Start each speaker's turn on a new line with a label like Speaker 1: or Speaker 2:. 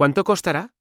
Speaker 1: ¿Cuánto costará?